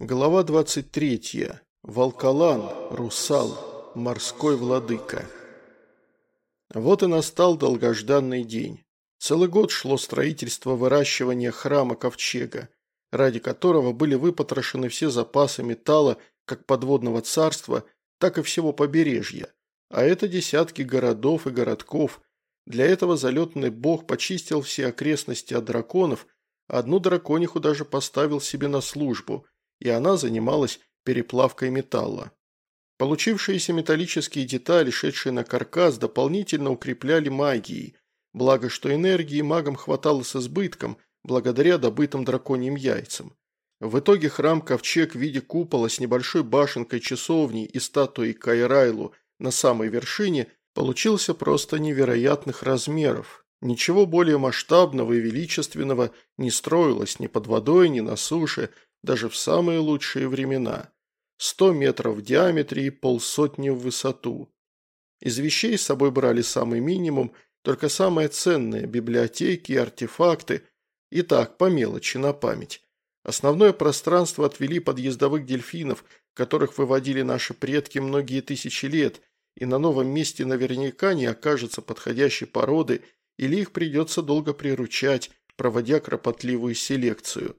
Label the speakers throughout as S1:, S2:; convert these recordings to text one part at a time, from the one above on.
S1: Глава 23. Волколан, Русал, морской владыка. Вот и настал долгожданный день. Целый год шло строительство выращивания храма Ковчега, ради которого были выпотрошены все запасы металла как подводного царства, так и всего побережья. А это десятки городов и городков. Для этого залетный бог почистил все окрестности от драконов, одну дракониху даже поставил себе на службу – и она занималась переплавкой металла. Получившиеся металлические детали, шедшие на каркас, дополнительно укрепляли магией, благо что энергии магам хватало с избытком, благодаря добытым драконьим яйцам. В итоге храм-ковчег в виде купола с небольшой башенкой часовней и статуей Кайрайлу на самой вершине получился просто невероятных размеров. Ничего более масштабного и величественного не строилось ни под водой, ни на суше – даже в самые лучшие времена. Сто метров в диаметре и полсотни в высоту. Из вещей с собой брали самый минимум, только самое ценное – библиотеки артефакты, и так, по мелочи, на память. Основное пространство отвели подъездовых дельфинов, которых выводили наши предки многие тысячи лет, и на новом месте наверняка не окажется подходящей породы, или их придется долго приручать, проводя кропотливую селекцию.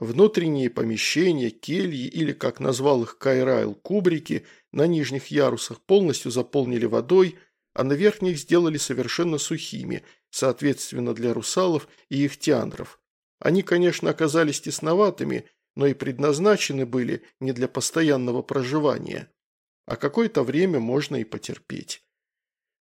S1: Внутренние помещения, кельи или, как назвал их Кайрайл, кубрики на нижних ярусах полностью заполнили водой, а на верхних сделали совершенно сухими, соответственно для русалов и их тиандров. Они, конечно, оказались тесноватыми, но и предназначены были не для постоянного проживания. А какое-то время можно и потерпеть.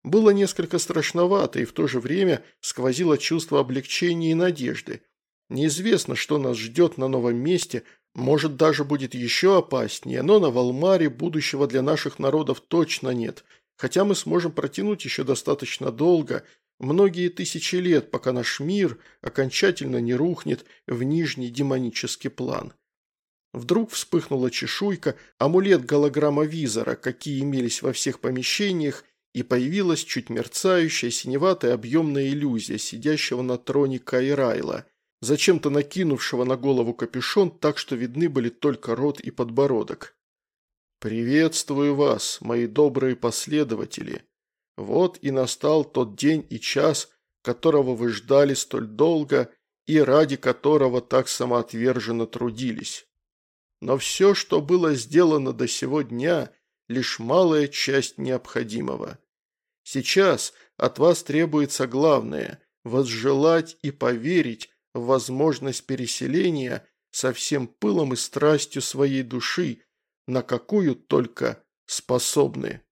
S1: Было несколько страшновато, и в то же время сквозило чувство облегчения и надежды – Неизвестно, что нас ждет на новом месте, может даже будет еще опаснее, но на Валмаре будущего для наших народов точно нет, хотя мы сможем протянуть еще достаточно долго, многие тысячи лет, пока наш мир окончательно не рухнет в нижний демонический план. Вдруг вспыхнула чешуйка, амулет голограмма-визора, какие имелись во всех помещениях, и появилась чуть мерцающая синеватая объемная иллюзия сидящего на троне Кайрайла – зачем-то накинувшего на голову капюшон так, что видны были только рот и подбородок. «Приветствую вас, мои добрые последователи. Вот и настал тот день и час, которого вы ждали столь долго и ради которого так самоотверженно трудились. Но все, что было сделано до сего дня, лишь малая часть необходимого. Сейчас от вас требуется главное – возжелать и поверить, возможность переселения со всем пылом и страстью своей души, на какую только способны.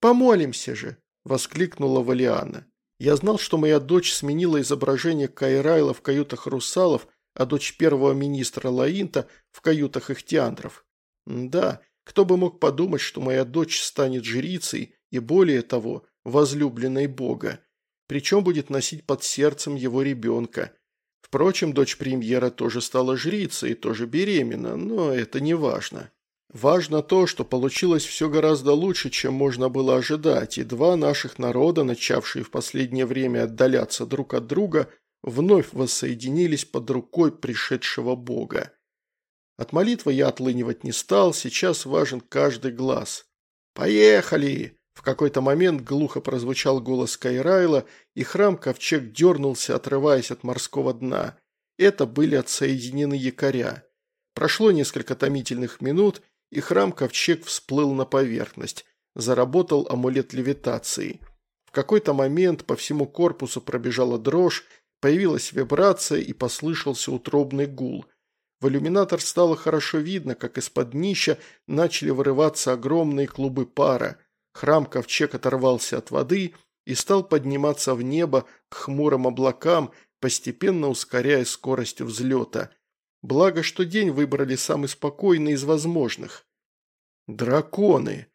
S1: «Помолимся же!» – воскликнула Валиана. «Я знал, что моя дочь сменила изображение Кайрайла в каютах русалов, а дочь первого министра Лаинта в каютах ихтиандров. Да, кто бы мог подумать, что моя дочь станет жрицей и, более того, возлюбленной Бога причем будет носить под сердцем его ребенка. Впрочем, дочь премьера тоже стала жрицей тоже беременна, но это не важно. Важно то, что получилось все гораздо лучше, чем можно было ожидать, и два наших народа, начавшие в последнее время отдаляться друг от друга, вновь воссоединились под рукой пришедшего Бога. От молитвы я отлынивать не стал, сейчас важен каждый глаз. «Поехали!» В какой-то момент глухо прозвучал голос Кайрайла, и храм-ковчег дернулся, отрываясь от морского дна. Это были отсоединены якоря. Прошло несколько томительных минут, и храм-ковчег всплыл на поверхность. Заработал амулет левитации. В какой-то момент по всему корпусу пробежала дрожь, появилась вибрация и послышался утробный гул. В иллюминатор стало хорошо видно, как из-под днища начали вырываться огромные клубы пара – Храм-ковчег оторвался от воды и стал подниматься в небо к хмурым облакам, постепенно ускоряя скорость взлета. Благо, что день выбрали самый спокойный из возможных. Драконы!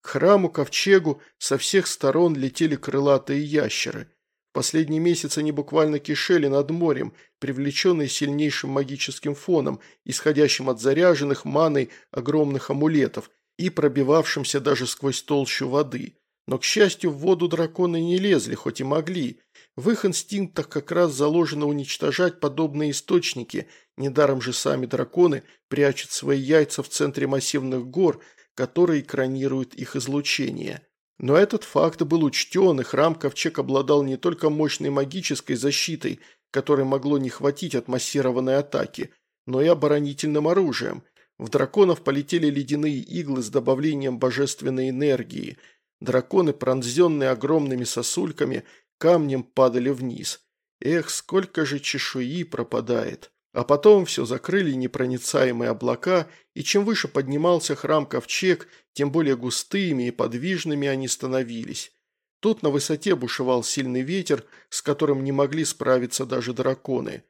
S1: К храму-ковчегу со всех сторон летели крылатые ящеры. В последние месяцы они буквально кишели над морем, привлеченные сильнейшим магическим фоном, исходящим от заряженных маной огромных амулетов, и пробивавшимся даже сквозь толщу воды. Но, к счастью, в воду драконы не лезли, хоть и могли. В их инстинктах как раз заложено уничтожать подобные источники, недаром же сами драконы прячут свои яйца в центре массивных гор, которые экранируют их излучение. Но этот факт был учтен, и храм Ковчег обладал не только мощной магической защитой, которой могло не хватить от массированной атаки, но и оборонительным оружием. В драконов полетели ледяные иглы с добавлением божественной энергии. Драконы, пронзенные огромными сосульками, камнем падали вниз. Эх, сколько же чешуи пропадает. А потом все закрыли непроницаемые облака, и чем выше поднимался храм-ковчег, тем более густыми и подвижными они становились. Тут на высоте бушевал сильный ветер, с которым не могли справиться даже драконы.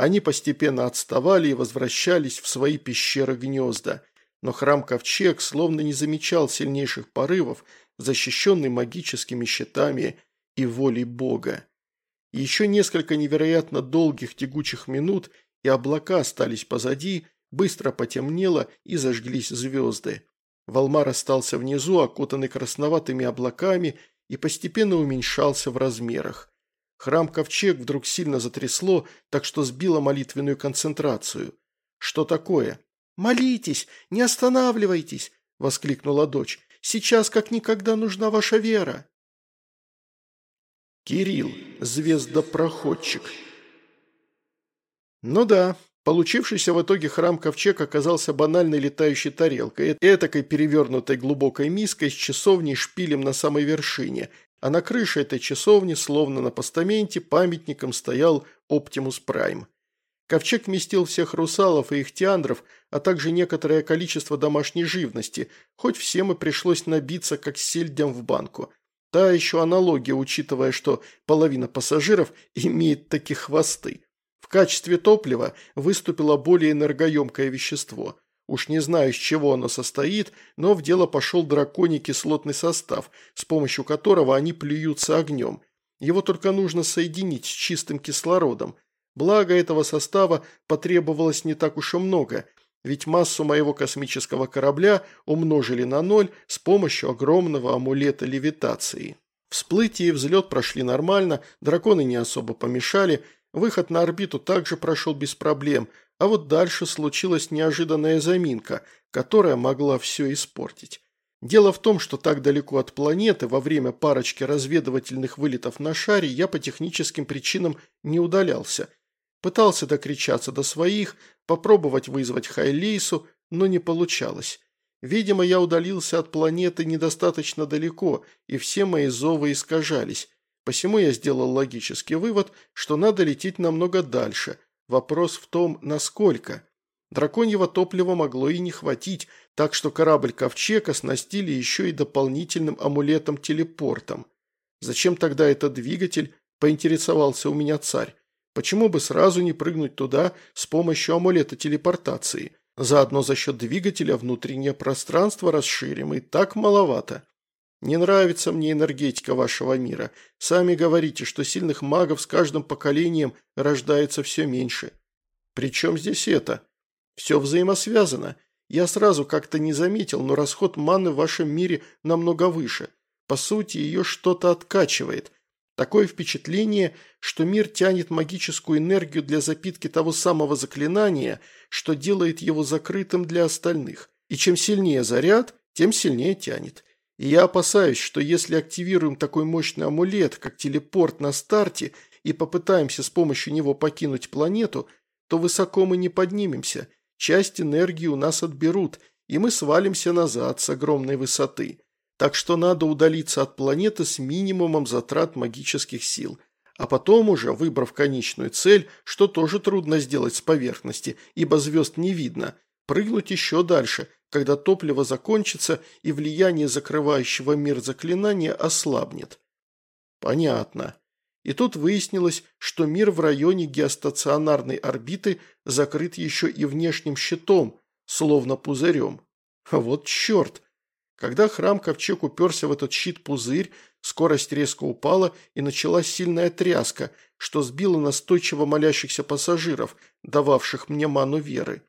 S1: Они постепенно отставали и возвращались в свои пещеры-гнезда, но храм-ковчег словно не замечал сильнейших порывов, защищенный магическими щитами и волей Бога. Еще несколько невероятно долгих тягучих минут – и облака остались позади, быстро потемнело и зажглись звезды. Волмар остался внизу, окутанный красноватыми облаками, и постепенно уменьшался в размерах. Храм-ковчег вдруг сильно затрясло, так что сбило молитвенную концентрацию. «Что такое?» «Молитесь, не останавливайтесь!» – воскликнула дочь. «Сейчас как никогда нужна ваша вера!» Кирилл, звездопроходчик. Ну да, получившийся в итоге храм-ковчег оказался банальной летающей тарелкой, этакой перевернутой глубокой миской с часовней шпилем на самой вершине, а на крыше этой часовни, словно на постаменте, памятником стоял Оптимус Прайм. Ковчег вместил всех русалов и их тиандров, а также некоторое количество домашней живности, хоть всем и пришлось набиться, как сельдям в банку. Та еще аналогия, учитывая, что половина пассажиров имеет такие хвосты качестве топлива выступило более энергоемкое вещество. Уж не знаю, из чего оно состоит, но в дело пошел драконий кислотный состав, с помощью которого они плюются огнем. Его только нужно соединить с чистым кислородом. Благо этого состава потребовалось не так уж и много, ведь массу моего космического корабля умножили на ноль с помощью огромного амулета левитации. Всплытие и взлет прошли нормально, драконы не особо помешали – Выход на орбиту также прошел без проблем, а вот дальше случилась неожиданная заминка, которая могла все испортить. Дело в том, что так далеко от планеты во время парочки разведывательных вылетов на шаре я по техническим причинам не удалялся. Пытался докричаться до своих, попробовать вызвать Хайлейсу, но не получалось. Видимо, я удалился от планеты недостаточно далеко, и все мои зовы искажались. Посему я сделал логический вывод, что надо лететь намного дальше. Вопрос в том, насколько. Драконьего топлива могло и не хватить, так что корабль «Ковчег» оснастили еще и дополнительным амулетом-телепортом. Зачем тогда этот двигатель, поинтересовался у меня царь. Почему бы сразу не прыгнуть туда с помощью амулета телепортации? Заодно за счет двигателя внутреннее пространство расширим, и так маловато. Не нравится мне энергетика вашего мира. Сами говорите, что сильных магов с каждым поколением рождается все меньше. Причем здесь это? Все взаимосвязано. Я сразу как-то не заметил, но расход маны в вашем мире намного выше. По сути, ее что-то откачивает. Такое впечатление, что мир тянет магическую энергию для запитки того самого заклинания, что делает его закрытым для остальных. И чем сильнее заряд, тем сильнее тянет. И я опасаюсь, что если активируем такой мощный амулет, как телепорт на старте, и попытаемся с помощью него покинуть планету, то высоко мы не поднимемся, часть энергии у нас отберут, и мы свалимся назад с огромной высоты. Так что надо удалиться от планеты с минимумом затрат магических сил. А потом уже, выбрав конечную цель, что тоже трудно сделать с поверхности, ибо звезд не видно, прыгнуть еще дальше – когда топливо закончится и влияние закрывающего мир заклинания ослабнет. Понятно. И тут выяснилось, что мир в районе геостационарной орбиты закрыт еще и внешним щитом, словно пузырем. Вот черт! Когда храм-ковчег уперся в этот щит-пузырь, скорость резко упала и началась сильная тряска, что сбило настойчиво молящихся пассажиров, дававших мне ману веры.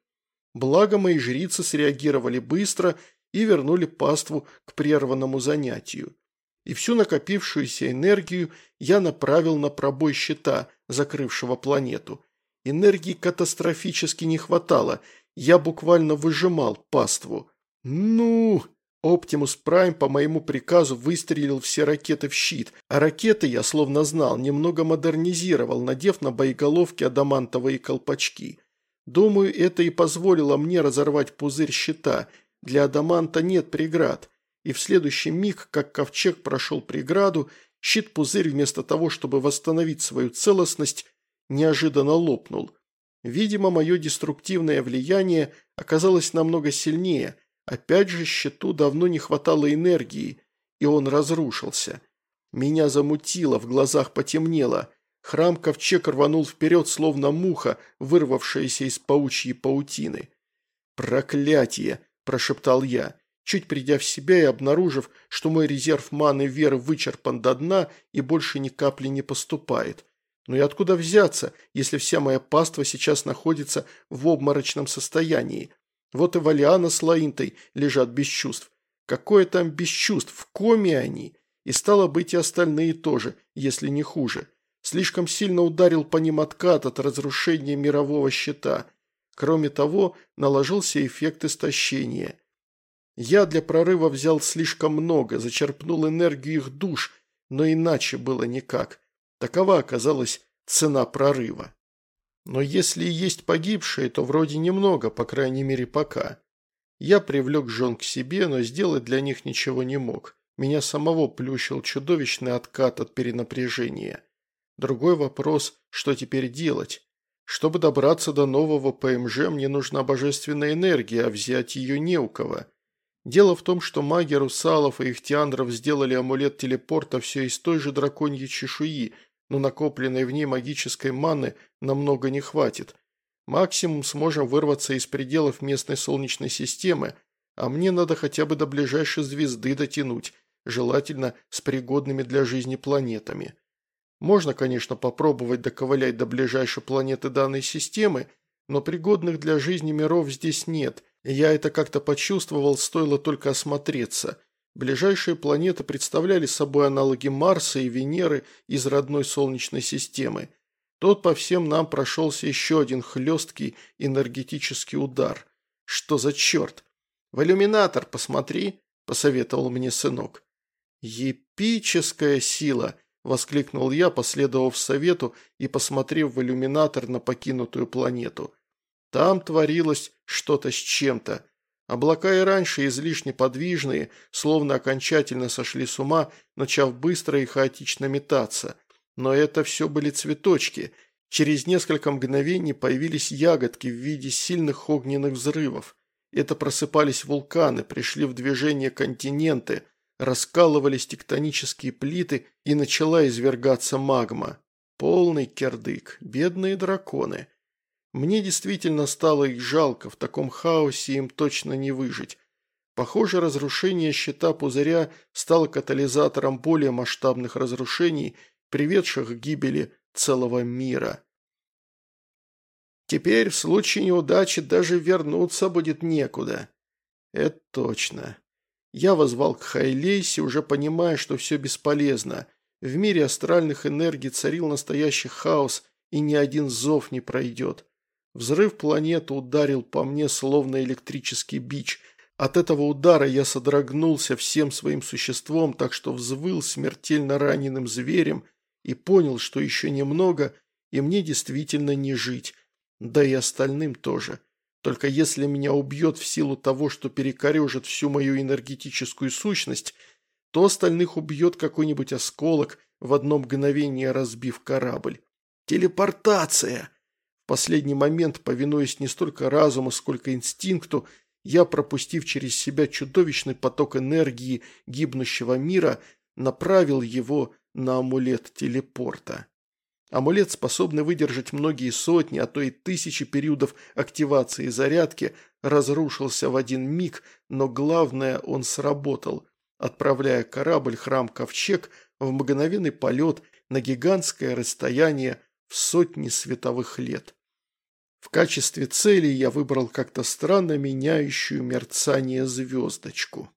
S1: Благо мои жрицы среагировали быстро и вернули паству к прерванному занятию. и всю накопившуюся энергию я направил на пробой щита, закрывшего планету. Энергии катастрофически не хватало, я буквально выжимал паству. «Ну...» Оптимус Прайм по моему приказу выстрелил все ракеты в щит, а ракеты, я словно знал, немного модернизировал, надев на боеголовки адамантовые колпачки. Думаю, это и позволило мне разорвать пузырь щита. Для адаманта нет преград. И в следующий миг, как ковчег прошел преграду, щит-пузырь вместо того, чтобы восстановить свою целостность, неожиданно лопнул. Видимо, мое деструктивное влияние оказалось намного сильнее – Опять же, щиту давно не хватало энергии, и он разрушился. Меня замутило, в глазах потемнело. Храм-ковчег рванул вперед, словно муха, вырвавшаяся из паучьей паутины. «Проклятие!» – прошептал я, чуть придя в себя и обнаружив, что мой резерв маны веры вычерпан до дна и больше ни капли не поступает. Но и откуда взяться, если вся моя паства сейчас находится в обморочном состоянии? Вот и Валиана с Лаинтой лежат без чувств. Какое там без чувств, в коме они. И стало быть и остальные тоже, если не хуже. Слишком сильно ударил по ним откат от разрушения мирового щита. Кроме того, наложился эффект истощения. Я для прорыва взял слишком много, зачерпнул энергию их душ, но иначе было никак. Такова оказалась цена прорыва. Но если и есть погибшие, то вроде немного, по крайней мере пока. Я привлек жен к себе, но сделать для них ничего не мог. Меня самого плющил чудовищный откат от перенапряжения. Другой вопрос, что теперь делать? Чтобы добраться до нового ПМЖ, мне нужна божественная энергия, а взять ее не у кого. Дело в том, что маги русалов и ихтиандров сделали амулет телепорта все из той же драконьей чешуи – но накопленной в ней магической маны намного не хватит. Максимум сможем вырваться из пределов местной солнечной системы, а мне надо хотя бы до ближайшей звезды дотянуть, желательно с пригодными для жизни планетами. Можно, конечно, попробовать доковылять до ближайшей планеты данной системы, но пригодных для жизни миров здесь нет, я это как-то почувствовал, стоило только осмотреться – Ближайшие планеты представляли собой аналоги Марса и Венеры из родной Солнечной системы. Тот по всем нам прошелся еще один хлесткий энергетический удар. Что за черт? В иллюминатор посмотри, посоветовал мне сынок. Епическая сила, воскликнул я, последовав совету и посмотрев в иллюминатор на покинутую планету. Там творилось что-то с чем-то. Облака и раньше излишне подвижные, словно окончательно сошли с ума, начав быстро и хаотично метаться. Но это все были цветочки. Через несколько мгновений появились ягодки в виде сильных огненных взрывов. Это просыпались вулканы, пришли в движение континенты, раскалывались тектонические плиты и начала извергаться магма. Полный кирдык, бедные драконы. Мне действительно стало их жалко, в таком хаосе им точно не выжить. Похоже, разрушение щита пузыря стало катализатором более масштабных разрушений, приведших к гибели целого мира. Теперь в случае неудачи даже вернуться будет некуда. Это точно. Я возвал к Хайлейсе, уже понимая, что все бесполезно. В мире астральных энергий царил настоящий хаос, и ни один зов не пройдет. Взрыв планеты ударил по мне, словно электрический бич. От этого удара я содрогнулся всем своим существом, так что взвыл смертельно раненым зверем и понял, что еще немного, и мне действительно не жить. Да и остальным тоже. Только если меня убьет в силу того, что перекорежит всю мою энергетическую сущность, то остальных убьет какой-нибудь осколок, в одно мгновение разбив корабль. Телепортация! последний момент, повинуясь не столько разуму, сколько инстинкту, я, пропустив через себя чудовищный поток энергии гибнущего мира, направил его на амулет телепорта. Амулет, способный выдержать многие сотни, а то и тысячи периодов активации и зарядки, разрушился в один миг, но главное, он сработал, отправляя корабль «Храм-Ковчег» в мгновенный полет на гигантское расстояние в сотни световых лет. В качестве цели я выбрал как-то странно меняющую мерцание звездочку.